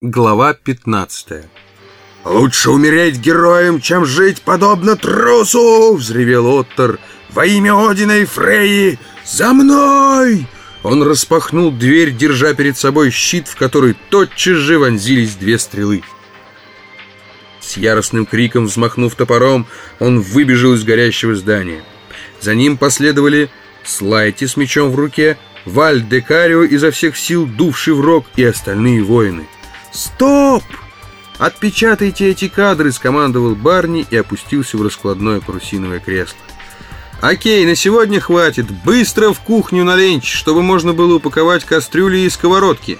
Глава 15 «Лучше умереть героем, чем жить подобно трусу!» — взревел Оттер. «Во имя Одина и Фреи! За мной!» Он распахнул дверь, держа перед собой щит, в который тотчас же вонзились две стрелы. С яростным криком, взмахнув топором, он выбежал из горящего здания. За ним последовали Слайти с мечом в руке, Валь Декарио изо всех сил дувший в рог и остальные воины — «Стоп! Отпечатайте эти кадры!» — скомандовал Барни и опустился в раскладное парусиновое кресло. «Окей, на сегодня хватит. Быстро в кухню на ленч, чтобы можно было упаковать кастрюли и сковородки».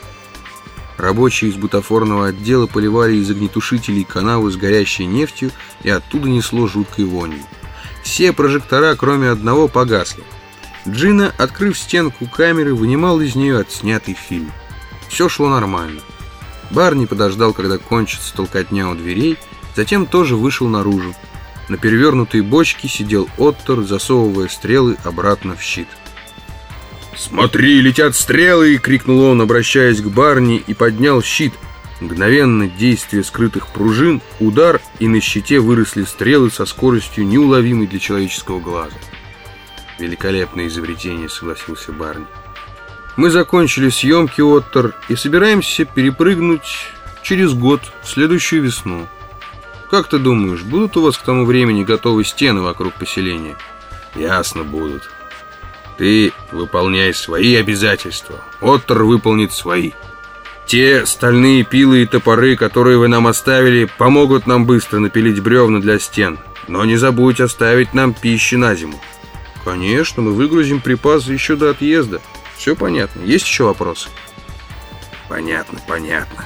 Рабочие из бутафорного отдела поливали из огнетушителей канавы с горящей нефтью, и оттуда несло жуткой вонью. Все прожектора, кроме одного, погасли. Джина, открыв стенку камеры, вынимал из нее отснятый фильм. Все шло нормально. Барни подождал, когда кончится толкотня у дверей, затем тоже вышел наружу. На перевернутой бочке сидел Оттор, засовывая стрелы обратно в щит. «Смотри, летят стрелы!» — крикнул он, обращаясь к Барни, и поднял щит. Мгновенно действие скрытых пружин, удар, и на щите выросли стрелы со скоростью, неуловимой для человеческого глаза. «Великолепное изобретение», — согласился Барни. Мы закончили съемки, Оттер, и собираемся перепрыгнуть через год, в следующую весну. Как ты думаешь, будут у вас к тому времени готовы стены вокруг поселения? Ясно будут. Ты выполняй свои обязательства. Оттер выполнит свои. Те стальные пилы и топоры, которые вы нам оставили, помогут нам быстро напилить бревна для стен. Но не забудь оставить нам пищи на зиму. Конечно, мы выгрузим припасы еще до отъезда. Все понятно. Есть еще вопросы? Понятно, понятно.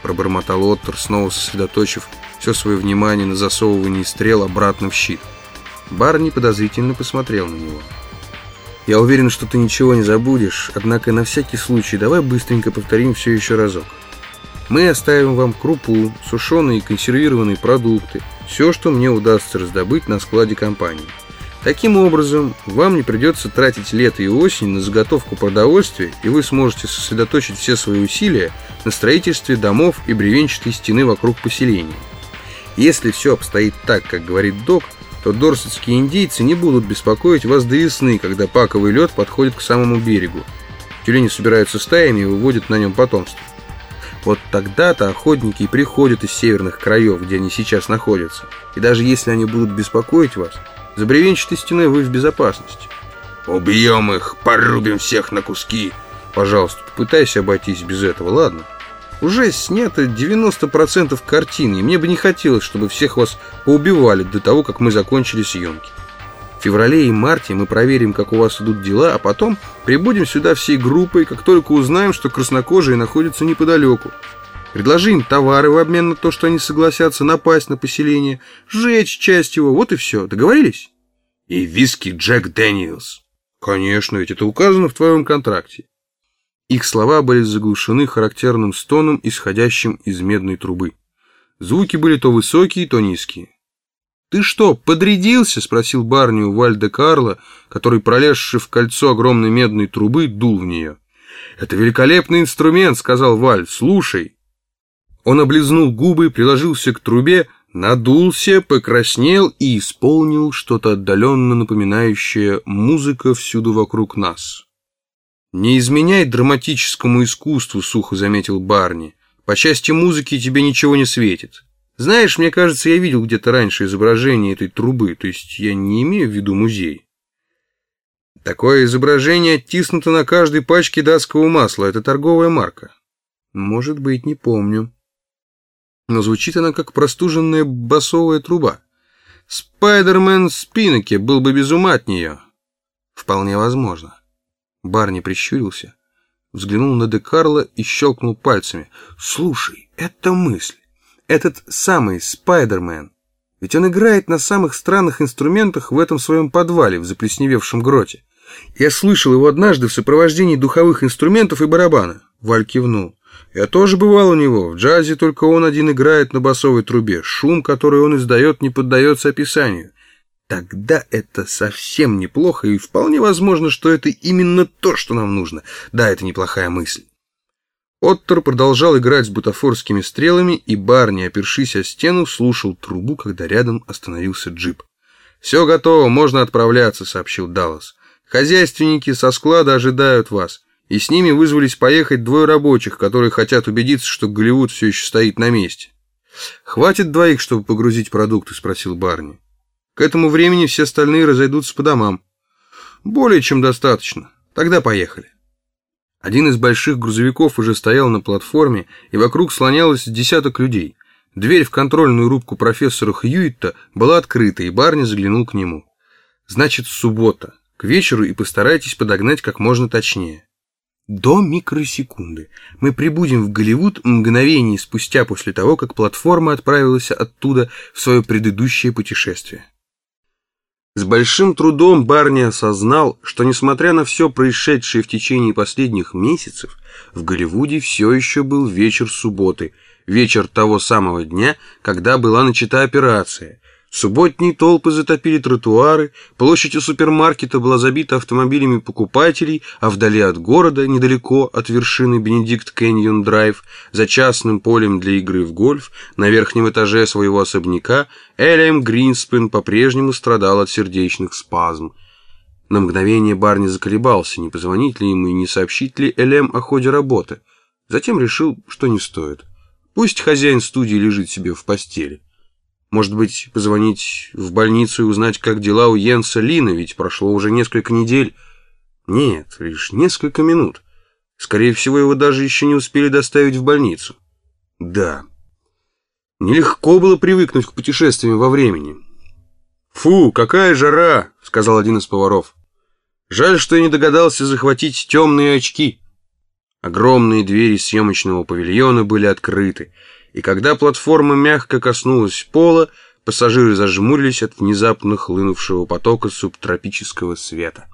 Пробормотал Оттер, снова сосредоточив все свое внимание на засовывании стрел обратно в щит. Барни подозрительно посмотрел на него. «Я уверен, что ты ничего не забудешь, однако на всякий случай давай быстренько повторим все еще разок. Мы оставим вам крупу, сушеные и консервированные продукты, все, что мне удастся раздобыть на складе компании. Таким образом, вам не придется тратить лето и осень на заготовку продовольствия, и вы сможете сосредоточить все свои усилия на строительстве домов и бревенчатой стены вокруг поселения. Если все обстоит так, как говорит док, то дорсетские индейцы не будут беспокоить вас до весны, когда паковый лед подходит к самому берегу. Тюлени собираются стаями и выводят на нем потомство. Вот тогда-то охотники и приходят из северных краев, где они сейчас находятся. И даже если они будут беспокоить вас, за бревенчатой стеной вы в безопасности. Убьем их, порубим всех на куски. Пожалуйста, попытайся обойтись без этого, ладно? Уже снято 90% картины, и мне бы не хотелось, чтобы всех вас поубивали до того, как мы закончили съемки. В феврале и марте мы проверим, как у вас идут дела, а потом прибудем сюда всей группой, как только узнаем, что краснокожие находятся неподалеку. Предложи им товары в обмен на то, что они согласятся напасть на поселение, сжечь часть его, вот и все. Договорились? И виски Джек Дэниелс. Конечно, ведь это указано в твоем контракте. Их слова были заглушены характерным стоном, исходящим из медной трубы. Звуки были то высокие, то низкие. «Ты что, подрядился?» — спросил Барни у Вальда Карла, который, пролезший в кольцо огромной медной трубы, дул в нее. «Это великолепный инструмент», — сказал Вальд. «Слушай». Он облизнул губы, приложился к трубе, надулся, покраснел и исполнил что-то отдаленно напоминающее «музыка всюду вокруг нас». «Не изменяй драматическому искусству», — сухо заметил Барни. «По части музыки тебе ничего не светит. Знаешь, мне кажется, я видел где-то раньше изображение этой трубы, то есть я не имею в виду музей». Такое изображение оттиснуто на каждой пачке датского масла. Это торговая марка. Может быть, не помню но звучит она как простуженная басовая труба. Спайдермен Спиноки был бы без ума от нее. Вполне возможно. Барни прищурился, взглянул на Декарла и щелкнул пальцами. «Слушай, это мысль. Этот самый Спайдермен. Ведь он играет на самых странных инструментах в этом своем подвале в заплесневевшем гроте. Я слышал его однажды в сопровождении духовых инструментов и барабана». Валь кивнул. Я тоже бывал у него. В джазе только он один играет на басовой трубе. Шум, который он издает, не поддается описанию. Тогда это совсем неплохо, и вполне возможно, что это именно то, что нам нужно. Да, это неплохая мысль. Оттер продолжал играть с бутафорскими стрелами, и Барни, опершись о стену, слушал трубу, когда рядом остановился джип. «Все готово, можно отправляться», — сообщил Даллас. «Хозяйственники со склада ожидают вас, и с ними вызвались поехать двое рабочих, которые хотят убедиться, что Голливуд все еще стоит на месте». «Хватит двоих, чтобы погрузить продукты?» — спросил Барни. «К этому времени все остальные разойдутся по домам». «Более чем достаточно. Тогда поехали». Один из больших грузовиков уже стоял на платформе, и вокруг слонялось десяток людей. Дверь в контрольную рубку профессора Хьюитта была открыта, и Барни заглянул к нему. «Значит, суббота. К вечеру и постарайтесь подогнать как можно точнее». До микросекунды. Мы прибудем в Голливуд мгновение спустя после того, как платформа отправилась оттуда в свое предыдущее путешествие. С большим трудом Барни осознал, что несмотря на все происшедшее в течение последних месяцев, в Голливуде все еще был вечер субботы, вечер того самого дня, когда была начата операция, Субботние толпы затопили тротуары, площадь у супермаркета была забита автомобилями покупателей, а вдали от города, недалеко от вершины Бенедикт Кэньон Драйв, за частным полем для игры в гольф, на верхнем этаже своего особняка, Элиэм Гринспен по-прежнему страдал от сердечных спазм. На мгновение Барни заколебался, не позвонить ли ему и не сообщить ли Элем о ходе работы. Затем решил, что не стоит. Пусть хозяин студии лежит себе в постели. Может быть, позвонить в больницу и узнать, как дела у Йенса Лина, ведь прошло уже несколько недель. Нет, лишь несколько минут. Скорее всего, его даже еще не успели доставить в больницу. Да. Нелегко было привыкнуть к путешествиям во времени. «Фу, какая жара!» — сказал один из поваров. «Жаль, что я не догадался захватить темные очки». Огромные двери съемочного павильона были открыты, и когда платформа мягко коснулась пола, пассажиры зажмурились от внезапно хлынувшего потока субтропического света.